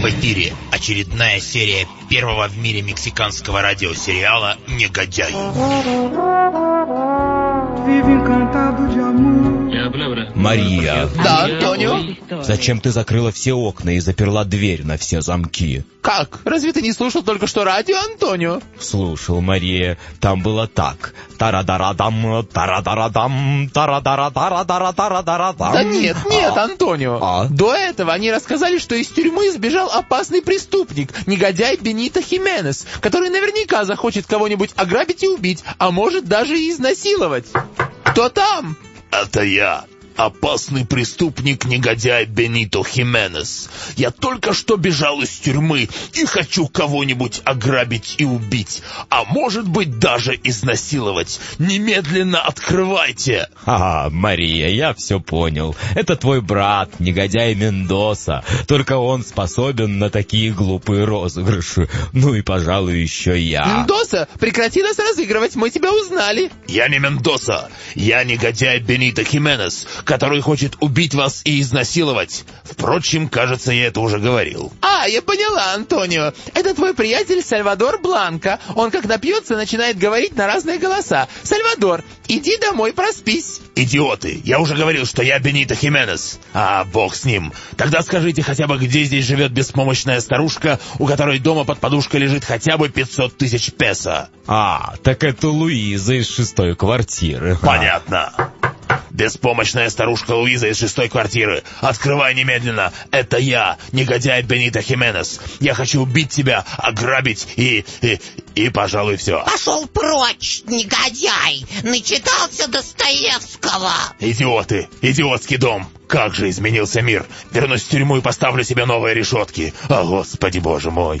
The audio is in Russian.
В эфире очередная серия первого в мире мексиканского радиосериала «Негодяй». Мария, Да, Антонио? Зачем ты закрыла все окна и заперла дверь на все замки? Как? Разве ты не слушал только что радио, Антонио? Слушал, Мария, там было так. Тарадарадам, тарадарадам, тарадарадарадарадарадам. Да нет, нет, Антонио. А? До этого они рассказали, что из тюрьмы сбежал опасный преступник, негодяй Бенито Хименес, который наверняка захочет кого-нибудь ограбить и убить, а может даже и изнасиловать. Кто там? Это я, опасный преступник-негодяй Бенито Хименес. Я только что бежал из тюрьмы и хочу кого-нибудь ограбить и убить, а может быть даже изнасиловать. Немедленно открывайте!» Ага, Мария, я все понял. Это твой брат, негодяй Мендоса. Только он способен на такие глупые розыгрыши. Ну и, пожалуй, еще я. Мендоса, прекрати нас разыгрывать, мы тебя узнали. «Я не Мендоса, я негодяй Бенито Хименес, который хочет убить вас и изнасиловать. Впрочем, кажется, я это уже говорил». А, я поняла, Антонио. Это твой приятель Сальвадор Бланко. Он как напьется, начинает говорить на разные голоса. Сальвадор, иди домой, проспись. «Идиоты! Я уже говорил, что я Бенито Хименес. А, бог с ним. Тогда скажите хотя бы, где здесь живет беспомощная старушка, у которой дома под подушкой лежит хотя бы 500 тысяч песо?» А, так это Луиза из шестой квартиры. «Понятно. Беспомощная старушка Луиза из шестой квартиры. Открывай немедленно. Это я, негодяй Бенито Хименес. Я хочу убить тебя, ограбить и... и... и, пожалуй, все. Пошел прочь, негодяй! Начитался Достоевского! Идиоты! Идиотский дом! Как же изменился мир! Вернусь в тюрьму и поставлю себе новые решетки. О, Господи Боже мой!